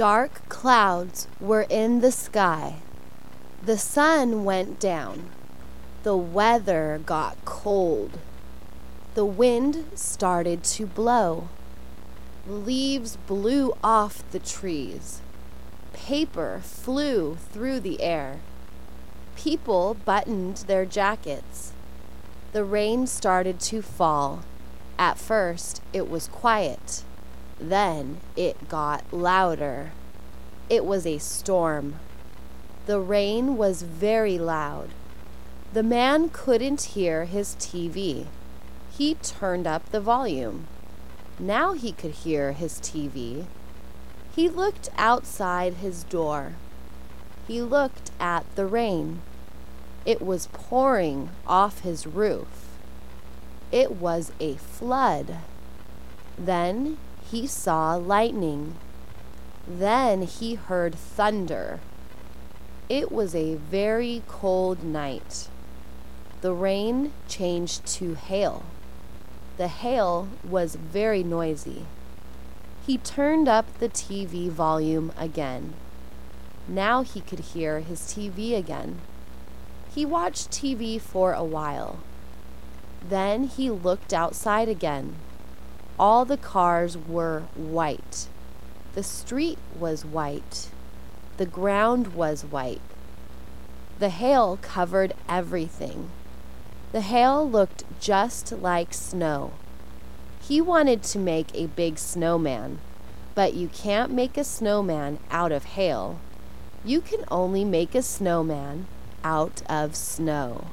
Dark clouds were in the sky. The sun went down. The weather got cold. The wind started to blow. Leaves blew off the trees. Paper flew through the air. People buttoned their jackets. The rain started to fall. At first, it was quiet. Then it got louder. It was a storm. The rain was very loud. The man couldn't hear his TV. He turned up the volume. Now he could hear his TV. He looked outside his door. He looked at the rain. It was pouring off his roof. It was a flood. Then he saw lightning. Then he heard thunder. It was a very cold night. The rain changed to hail. The hail was very noisy. He turned up the TV volume again. Now he could hear his TV again. He watched TV for a while. Then he looked outside again. All the cars were white. The street was white. The ground was white. The hail covered everything. The hail looked just like snow. He wanted to make a big snowman, but you can't make a snowman out of hail. You can only make a snowman out of snow.